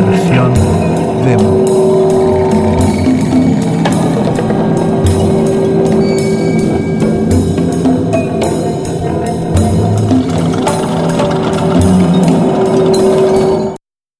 versión